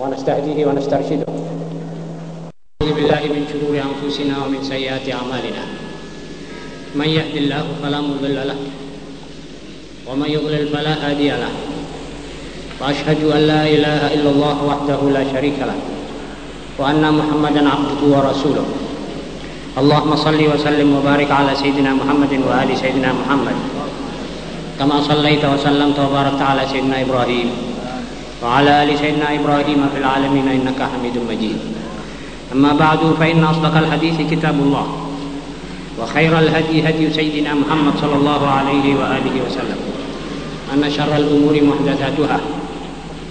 ونستهديه ونسترشده. أعوذ بالله من شرور أنفسنا ومن سيئات أعمالنا. من يهد الله فلا مضل له ومن يضلل فلا هادي له. وأشهد أن لا إله إلا الله وحده لا شريك له وأن محمدا عبده ورسوله. اللهم صل وسلم وبارك على سيدنا محمد وآل سيدنا محمد. كما صليت وسلمت وباركت على سيدنا إبراهيم. وعلى آل سيدنا إبراهيم في العالمين إنك حميد مجيد. أما بعد فإن أصدق الحديث كتاب الله وخير الهدي هدي سيدنا محمد صلى الله عليه وآله وسلم أن شر الأمور محدثاتها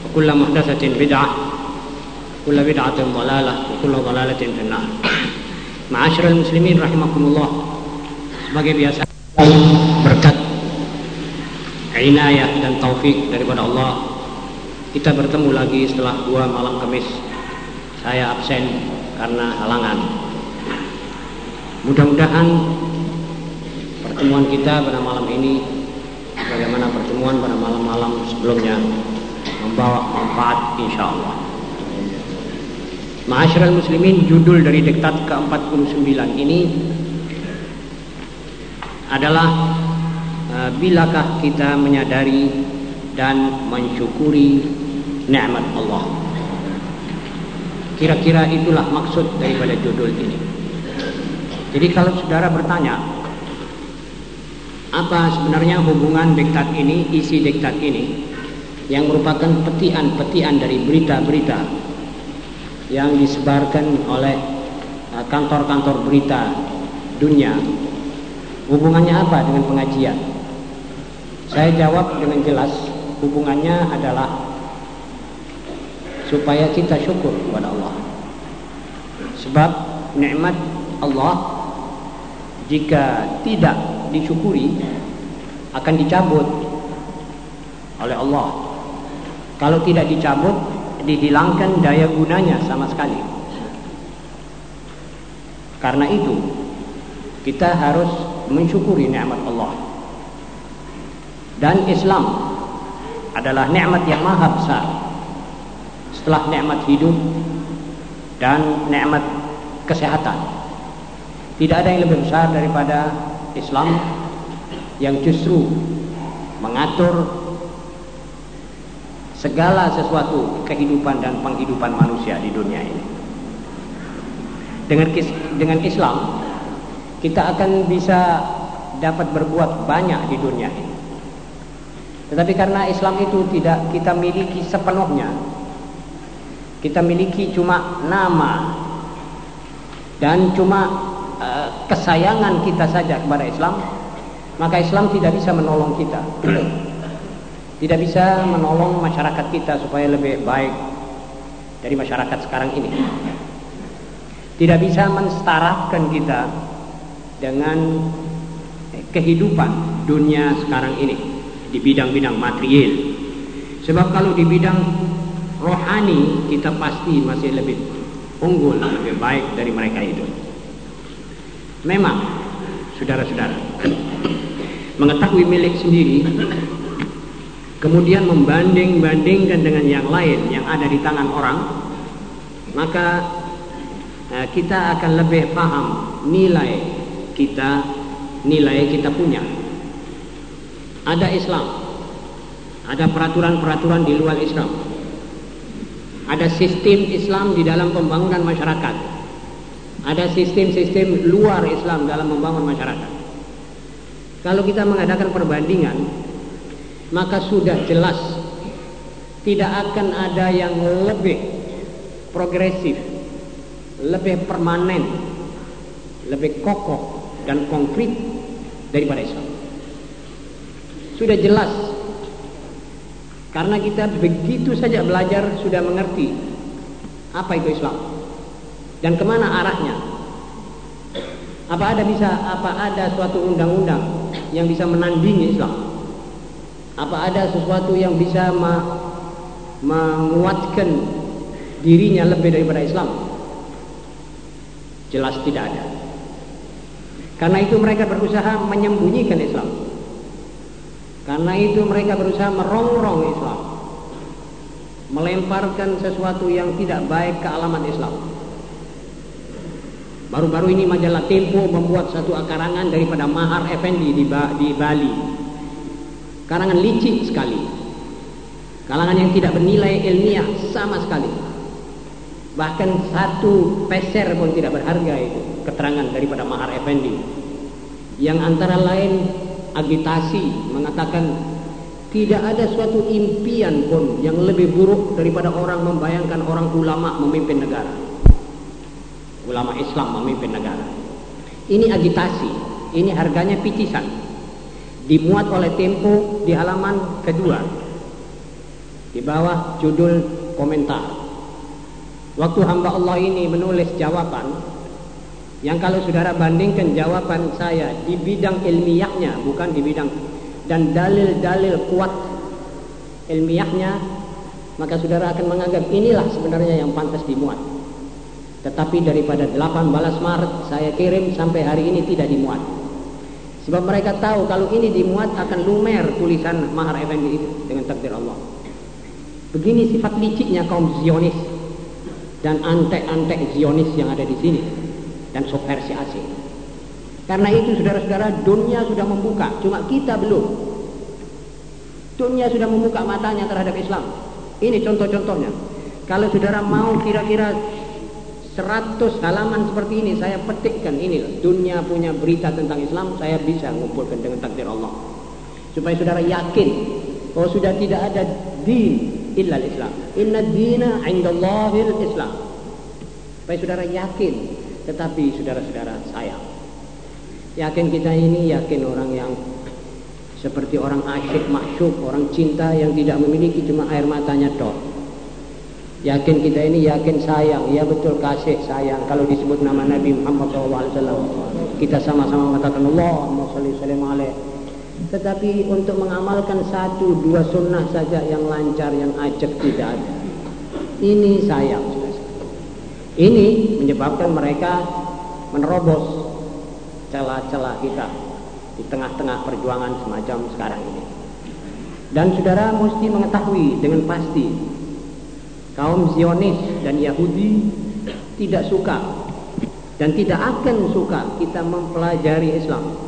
وكل محدثة بدعة وكل بدعة ضلالة وكل ضلالة في النار. معاشر المسلمين رحمكم الله sebagai biasa berkat inayah dan taufik daripada Allah kita bertemu lagi setelah dua malam kemis. Saya absen karena halangan. Mudah-mudahan pertemuan kita pada malam ini bagaimana pertemuan pada malam-malam sebelumnya membawa manfaat insya Allah Ma'asyiral muslimin judul dari diktat ke-49 ini adalah uh, bilakah kita menyadari dan mensyukuri nikmat Allah. Kira-kira itulah maksud daripada judul ini. Jadi kalau saudara bertanya, apa sebenarnya hubungan diktat ini, isi diktat ini, yang merupakan petian-petian dari berita-berita yang disebarkan oleh kantor-kantor berita dunia, hubungannya apa dengan pengajian? Saya jawab dengan jelas, hubungannya adalah supaya kita syukur kepada Allah. Sebab nikmat Allah jika tidak disyukuri akan dicabut oleh Allah. Kalau tidak dicabut, dihilangkan daya gunanya sama sekali. Karena itu, kita harus mensyukuri nikmat Allah. Dan Islam adalah nikmat yang maha besar. Setelah nikmat hidup dan nikmat kesehatan. Tidak ada yang lebih besar daripada Islam yang justru mengatur segala sesuatu kehidupan dan penghidupan manusia di dunia ini. Dengan dengan Islam kita akan bisa dapat berbuat banyak di dunia ini. Tetapi karena Islam itu tidak kita miliki sepenuhnya, kita miliki cuma nama dan cuma uh, kesayangan kita saja kepada Islam, maka Islam tidak bisa menolong kita. tidak bisa menolong masyarakat kita supaya lebih baik dari masyarakat sekarang ini. Tidak bisa mensetarakan kita dengan kehidupan dunia sekarang ini di bidang-bidang material. Sebab kalau di bidang rohani kita pasti masih lebih unggul, lebih baik dari mereka itu. Memang, saudara-saudara, mengetahui milik sendiri kemudian membanding-bandingkan dengan yang lain yang ada di tangan orang, maka eh, kita akan lebih paham nilai kita, nilai kita punya. Ada Islam, ada peraturan-peraturan di luar Islam, ada sistem Islam di dalam pembangunan masyarakat, ada sistem-sistem luar Islam dalam membangun masyarakat. Kalau kita mengadakan perbandingan, maka sudah jelas tidak akan ada yang lebih progresif, lebih permanen, lebih kokoh dan konkret daripada Islam. Sudah jelas karena kita begitu saja belajar sudah mengerti apa itu Islam dan ke mana arahnya. Apa ada bisa apa ada suatu undang-undang yang bisa menandingi Islam? Apa ada sesuatu yang bisa menguatkan dirinya lebih daripada Islam? Jelas tidak ada. Karena itu mereka berusaha menyembunyikan Islam. Karena itu mereka berusaha merongrong Islam. melemparkan sesuatu yang tidak baik ke alamat Islam. Baru-baru ini majalah Tempo membuat satu karangan daripada Mahar Effendi di, ba di Bali. Karangan licik sekali. Kalangan yang tidak bernilai ilmiah sama sekali. Bahkan satu peser pun tidak berharga itu keterangan daripada Mahar Effendi. Yang antara lain agitasi mengatakan tidak ada suatu impian pun yang lebih buruk daripada orang membayangkan orang ulama memimpin negara. Ulama Islam memimpin negara. Ini agitasi, ini harganya picisan. Dimuat oleh Tempo di halaman kedua. Di bawah judul komentar. Waktu hamba Allah ini menulis jawaban, yang kalau saudara bandingkan jawaban saya di bidang ilmiahnya, bukan di bidang. Dan dalil-dalil kuat ilmiahnya maka saudara akan menganggap inilah sebenarnya yang pantas dimuat. Tetapi daripada 8 balas Maret saya kirim sampai hari ini tidak dimuat. Sebab mereka tahu kalau ini dimuat akan lumer tulisan Mahar Effendi itu dengan takdir Allah. Begini sifat liciknya kaum Zionis dan antek-antek Zionis yang ada di sini dan subversi asing karena itu saudara-saudara dunia sudah membuka, cuma kita belum. Dunia sudah membuka matanya terhadap Islam. Ini contoh-contohnya. Kalau saudara mau kira-kira 100 halaman seperti ini saya petikkan ini dunia punya berita tentang Islam saya bisa ngumpulkan dengan takdir Allah supaya saudara yakin bahwa sudah tidak ada din illa Islam inna dina indallahil Islam supaya saudara yakin tetapi saudara-saudara sayang Yakin kita ini yakin orang yang seperti orang asyik, masyuk, orang cinta yang tidak memiliki cuma air matanya dot. Yakin kita ini yakin sayang, ya betul kasih sayang. Kalau disebut nama Nabi Muhammad SAW, kita sama-sama mengatakan Allah, salli Tetapi untuk mengamalkan satu dua sunnah saja yang lancar, yang ajak tidak ada. Ini sayang. Ini menyebabkan mereka menerobos celah-celah kita di tengah-tengah perjuangan semacam sekarang ini. Dan saudara mesti mengetahui dengan pasti kaum Zionis dan Yahudi tidak suka dan tidak akan suka kita mempelajari Islam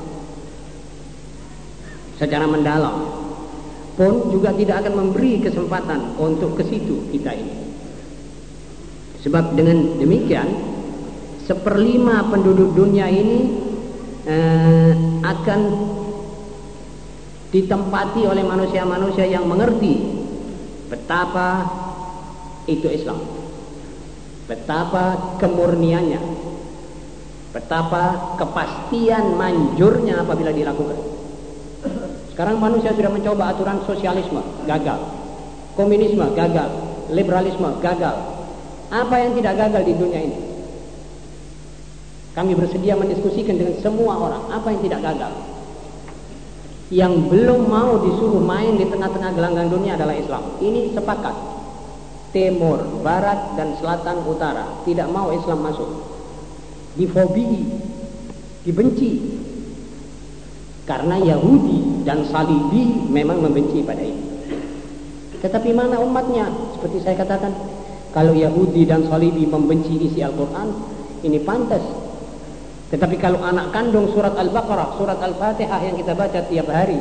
secara mendalam pun juga tidak akan memberi kesempatan untuk ke situ kita ini. Sebab dengan demikian seperlima penduduk dunia ini eh, akan ditempati oleh manusia-manusia yang mengerti betapa itu Islam betapa kemurniannya betapa kepastian manjurnya apabila dilakukan. Sekarang manusia sudah mencoba aturan sosialisme gagal. Komunisme gagal. Liberalisme gagal apa yang tidak gagal di dunia ini kami bersedia mendiskusikan dengan semua orang apa yang tidak gagal. Yang belum mau disuruh main di tengah-tengah gelanggang dunia adalah Islam. Ini sepakat. Timur, Barat, dan Selatan, Utara tidak mau Islam masuk. Difobii, dibenci. Karena Yahudi dan Salibi memang membenci pada ini. Tetapi mana umatnya? Seperti saya katakan, kalau Yahudi dan Salibi membenci isi Al-Quran, ini pantas tetapi kalau anak kandung surat Al-Baqarah, surat Al-Fatihah yang kita baca tiap hari,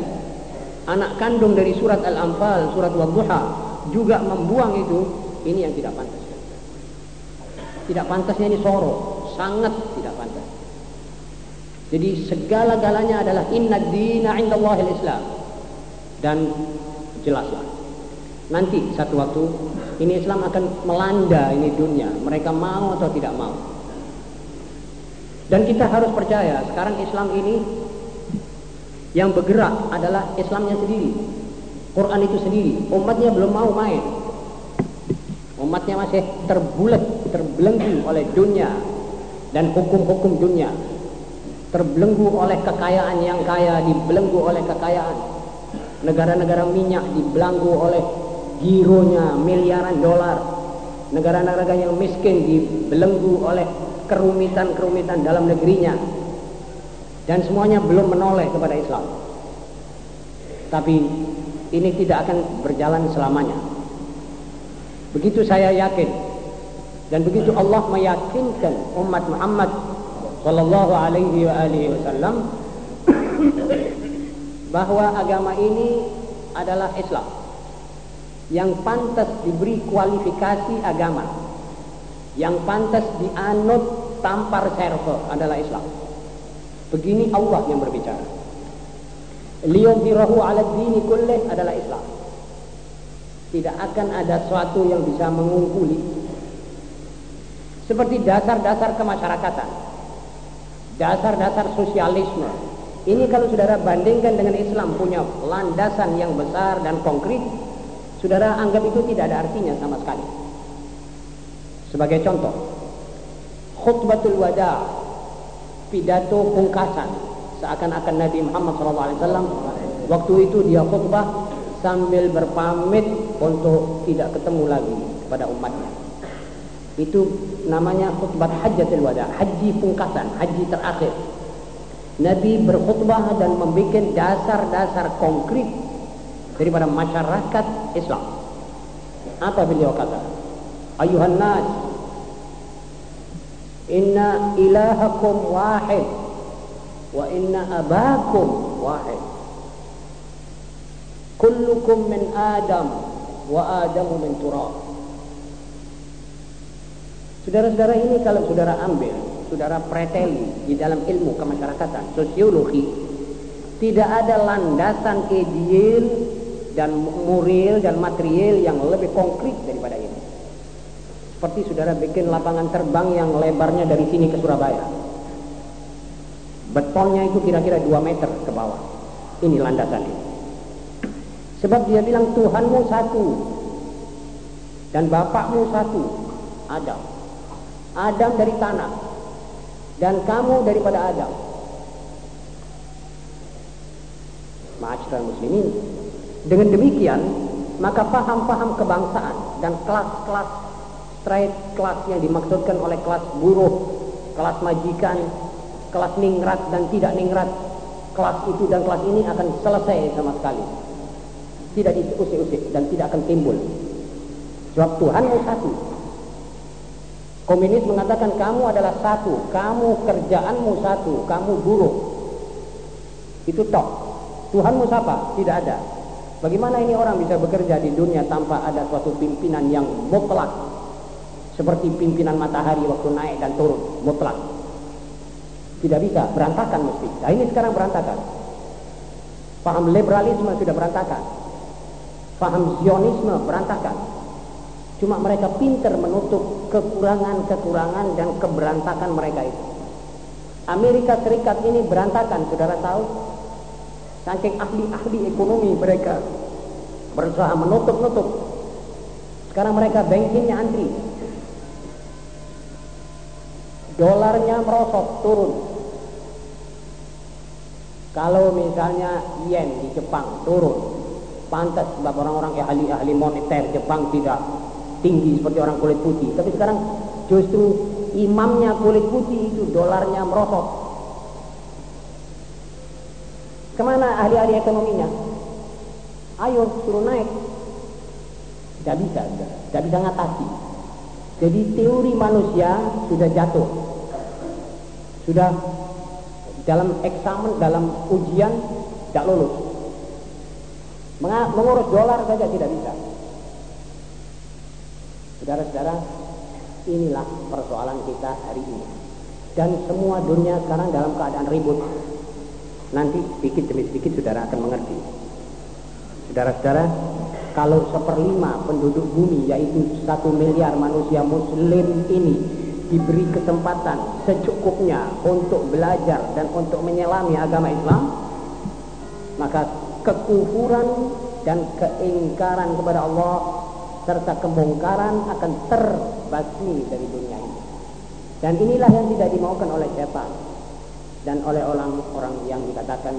anak kandung dari surat Al-Anfal, surat Wadduha juga membuang itu, ini yang tidak pantas. Tidak pantasnya ini soro, sangat tidak pantas. Jadi segala-galanya adalah inna dina indallahil Islam. Dan jelaslah. Nanti satu waktu ini Islam akan melanda ini dunia. Mereka mau atau tidak mau. Dan kita harus percaya sekarang Islam ini yang bergerak adalah Islamnya sendiri. Quran itu sendiri. Umatnya belum mau main. Umatnya masih terbulat, terbelenggu oleh dunia dan hukum-hukum dunia. Terbelenggu oleh kekayaan yang kaya, dibelenggu oleh kekayaan. Negara-negara minyak dibelenggu oleh gironya miliaran dolar. Negara-negara yang miskin dibelenggu oleh kerumitan-kerumitan dalam negerinya dan semuanya belum menoleh kepada Islam. Tapi ini tidak akan berjalan selamanya. Begitu saya yakin dan begitu Allah meyakinkan umat Muhammad sallallahu alaihi wasallam bahwa agama ini adalah Islam yang pantas diberi kualifikasi agama yang pantas dianut tampar server adalah Islam. Begini Allah yang berbicara. Liyudhirahu ala dini kullih adalah Islam. Tidak akan ada sesuatu yang bisa mengungkuli seperti dasar-dasar kemasyarakatan dasar-dasar sosialisme. Ini kalau saudara bandingkan dengan Islam punya landasan yang besar dan konkret, saudara anggap itu tidak ada artinya sama sekali. Sebagai contoh, khutbatul wada, pidato pungkasan, seakan-akan Nabi Muhammad SAW waktu itu dia khutbah sambil berpamit untuk tidak ketemu lagi kepada umatnya. Itu namanya khutbah hajatul wada, haji pungkasan, haji terakhir. Nabi berkhutbah dan membuat dasar-dasar konkret daripada masyarakat Islam. Apa beliau kata? Ayuhan nas, inna ilahakum wahid wa inna abakum wahid. Kullukum min Adam wa Adamu min turab. Saudara-saudara ini kalau saudara ambil saudara preteli di dalam ilmu kemasyarakatan, sosiologi, tidak ada landasan ideal dan moral dan material yang lebih konkret daripada ini. Seperti saudara bikin lapangan terbang yang lebarnya dari sini ke Surabaya. Betonnya itu kira-kira 2 meter ke bawah. Ini landasan ini. Sebab dia bilang Tuhanmu satu. Dan bapakmu satu. Adam. Adam dari tanah dan kamu daripada Adam. Ma'asyiral muslimin. Dengan demikian, maka paham-paham kebangsaan dan kelas-kelas straight kelas yang dimaksudkan oleh kelas buruh, kelas majikan, kelas ningrat dan tidak ningrat, kelas itu dan kelas ini akan selesai sama sekali. Tidak diusik-usik dan tidak akan timbul. Sebab Tuhanmu satu, Komunis mengatakan kamu adalah satu, kamu kerjaanmu satu, kamu buruh. Itu toh. Tuhanmu siapa? Tidak ada. Bagaimana ini orang bisa bekerja di dunia tanpa ada suatu pimpinan yang mutlak? Seperti pimpinan matahari waktu naik dan turun, mutlak. Tidak bisa, berantakan mesti. Nah ini sekarang berantakan. Paham liberalisme sudah berantakan. Paham zionisme berantakan. Cuma mereka pintar menutup kekurangan-kekurangan dan keberantakan mereka itu. Amerika Serikat ini berantakan, saudara tahu? Saking ahli-ahli ekonomi mereka berusaha menutup-nutup. Sekarang mereka bensinnya antri. Dolarnya merosot, turun. Kalau misalnya yen di Jepang turun, pantas sebab orang-orang ahli-ahli moneter Jepang tidak tinggi seperti orang kulit putih. Tapi sekarang justru imamnya kulit putih itu dolarnya merosot. Ke mana ahli-ahli ekonominya? Ayo suruh naik. Tidak bisa, tidak bisa ngatasi. Jadi teori manusia sudah jatuh. Sudah dalam eksamen, dalam ujian tidak lulus. Mengurus dolar saja tidak bisa. Saudara-saudara, inilah persoalan kita hari ini. Dan semua dunia sekarang dalam keadaan ribut. Nanti sedikit demi sedikit saudara akan mengerti. Saudara-saudara, kalau seperlima penduduk bumi yaitu satu miliar manusia muslim ini diberi kesempatan secukupnya untuk belajar dan untuk menyelami agama Islam, maka kekufuran dan keingkaran kepada Allah serta kemungkaran akan terbasmi dari dunia ini. Dan inilah yang tidak dimaukan oleh setan dan oleh orang-orang yang dikatakan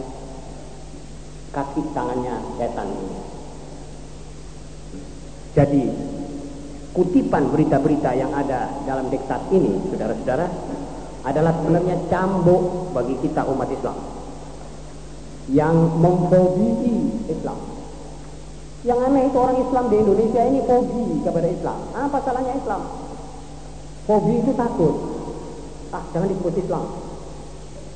kaki tangannya setan. Jadi kutipan berita-berita yang ada dalam diktat ini, saudara-saudara, adalah sebenarnya cambuk bagi kita umat Islam yang memfobisi Islam Yang aneh itu orang Islam di Indonesia ini fobi kepada Islam. Apa salahnya Islam? Fobi itu takut. Ah, jangan disebut Islam.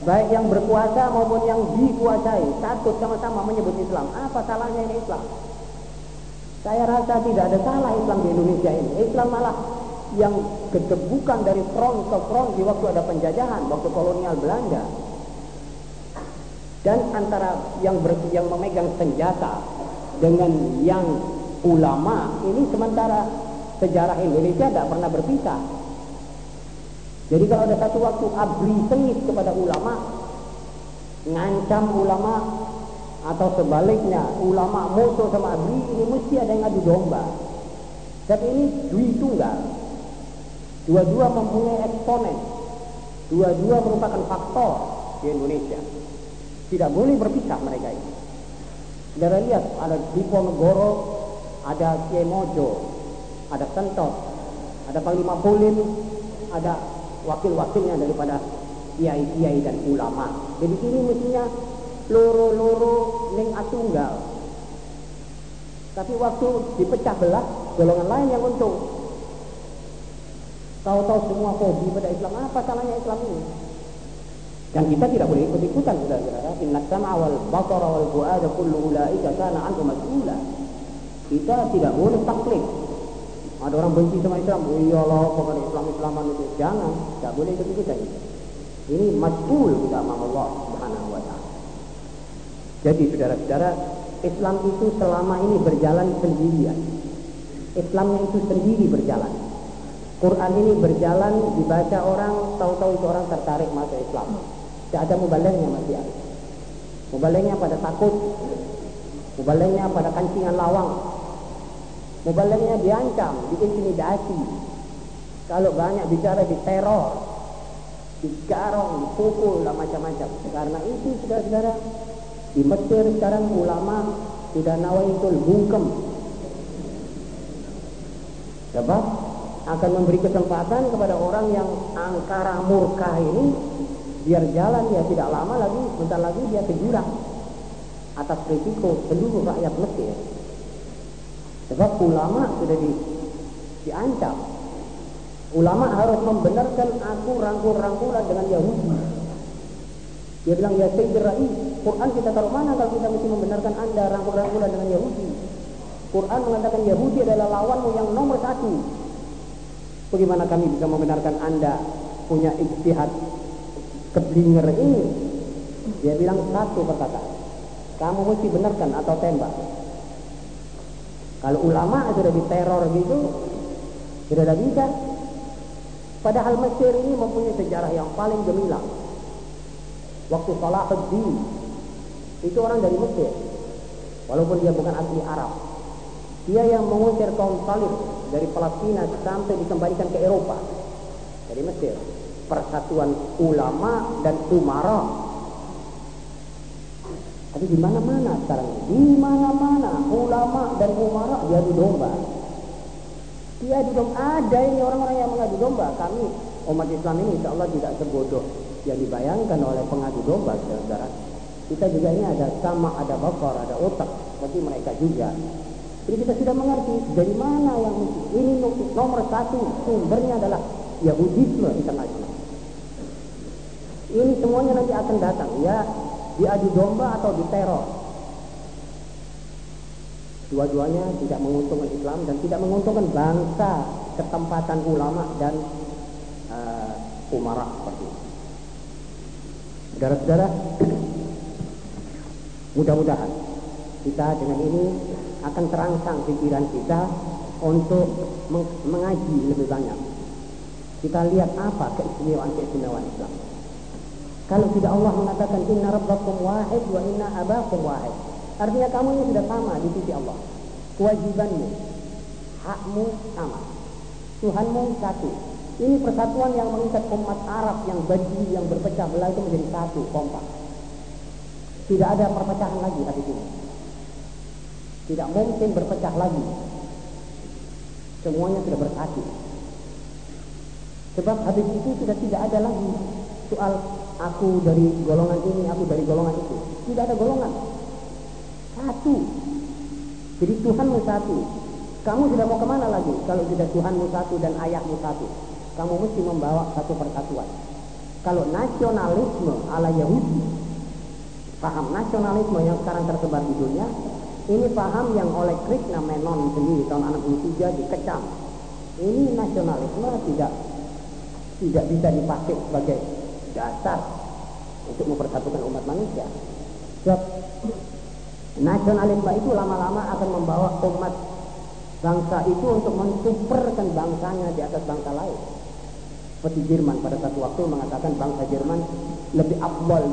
Baik yang berkuasa maupun yang dikuasai takut sama-sama menyebut Islam. Apa salahnya ini Islam? Saya rasa tidak ada salah Islam di Indonesia ini. Islam malah yang kedebukan dari front ke front di waktu ada penjajahan, waktu kolonial Belanda. Dan antara yang ber, yang memegang senjata dengan yang ulama ini sementara sejarah Indonesia tidak pernah berpisah. Jadi kalau ada satu waktu abri sengit kepada ulama, ngancam ulama atau sebaliknya ulama musuh sama abri ini mesti ada yang adu domba. Tapi ini dui tunggal. Dua-dua mempunyai eksponen. Dua-dua merupakan faktor di Indonesia. Tidak boleh berpisah mereka ini. Saudara lihat ada Diponegoro, ada Kiai ada Sentot, ada Panglima Polim, ada wakil-wakilnya daripada kiai-kiai dan ulama. Jadi ini mestinya loro-loro ning atunggal. Tapi waktu dipecah belah, golongan lain yang untung. Tahu-tahu semua fobi pada Islam. Apa salahnya Islam ini? Dan kita tidak boleh ikut-ikutan, saudara-saudara. Inna sam'a wal basara wal fu'ada kullu ulaika kana anhu. Kita tidak boleh taklid ada orang benci sama Islam, oh iyalah pokoknya Islam-Islaman itu. Jangan, tidak boleh ikut ikutan. Ini mas'ul kita sama Allah Subhanahu wa taala. Jadi saudara-saudara, Islam itu selama ini berjalan sendirian. Islamnya itu sendiri berjalan. Quran ini berjalan dibaca orang, tahu-tahu itu orang tertarik masuk Islam. Tidak ada mubalengnya masih ada. Mubalengnya pada takut, mubalengnya pada kancingan lawang, Mubaliknya diancam, diintimidasi. Kalau banyak bicara di teror, digarong, dipukul, dan macam-macam. Karena itu, saudara-saudara, di Mesir sekarang ulama sudah nawaitul bungkem. Sebab akan memberi kesempatan kepada orang yang angkara murka ini biar jalan ya tidak lama lagi, bentar lagi dia ke atas risiko seluruh rakyat Mesir. Sebab ulama sudah di, diancam. Ulama harus membenarkan aku rangkul-rangkulan dengan Yahudi. Dia bilang, ya Rais, Quran kita taruh mana kalau kita mesti membenarkan anda rangkul-rangkulan dengan Yahudi. Quran mengatakan Yahudi adalah lawanmu yang nomor satu. Bagaimana kami bisa membenarkan anda punya ijtihad keblinger ini? Dia bilang satu perkataan. Kamu mesti benarkan atau tembak. Kalau ulama sudah diteror gitu, tidak bisa. Padahal Mesir ini mempunyai sejarah yang paling gemilang. Waktu Salahuddin itu orang dari Mesir, walaupun dia bukan asli Arab. Dia yang mengusir kaum Salib dari Palestina sampai dikembalikan ke Eropa dari Mesir. Persatuan ulama dan umara tapi di mana-mana sekarang di mana-mana ulama dan umara diadu domba. Diadu domba ada ini orang-orang yang mengadu domba. Kami umat Islam ini insya Allah tidak sebodoh yang dibayangkan oleh pengadu domba saudara. Kita juga ini ada sama, ada bakar, ada otak seperti mereka juga. Jadi kita sudah mengerti dari mana yang ini nomor satu sumbernya adalah Yahudisme internasional. Ini semuanya nanti akan datang ya diadu domba atau diteror. Dua-duanya tidak menguntungkan Islam dan tidak menguntungkan bangsa, ketempatan ulama dan uh, umara seperti itu. Saudara-saudara, mudah-mudahan kita dengan ini akan terangsang pikiran kita untuk mengaji lebih banyak. Kita lihat apa keistimewaan-keistimewaan Islam. Kalau tidak Allah mengatakan inna rabbakum wahid wa inna abakum wahid. Artinya kamu ini sudah sama di sisi Allah. Kewajibanmu, hakmu sama. Tuhanmu satu. Ini persatuan yang mengikat umat Arab yang baju yang berpecah belah itu menjadi satu kompak. Tidak ada perpecahan lagi hadis ini. Tidak mungkin berpecah lagi. Semuanya sudah bersatu. Sebab hadis itu sudah tidak ada lagi soal aku dari golongan ini, aku dari golongan itu. Tidak ada golongan. Satu. Jadi Tuhanmu satu. Kamu sudah mau ke mana lagi? Kalau sudah Tuhanmu satu dan ayahmu satu. Kamu mesti membawa satu persatuan. Kalau nasionalisme ala Yahudi, paham nasionalisme yang sekarang tersebar di dunia, ini paham yang oleh Krishna Menon sendiri tahun 63 dikecam. Ini nasionalisme tidak tidak bisa dipakai sebagai dasar untuk mempersatukan umat manusia. Sebab nasionalisme itu lama-lama akan membawa umat bangsa itu untuk mensuperkan bangsanya di atas bangsa lain. Seperti Jerman pada satu waktu mengatakan bangsa Jerman lebih abdul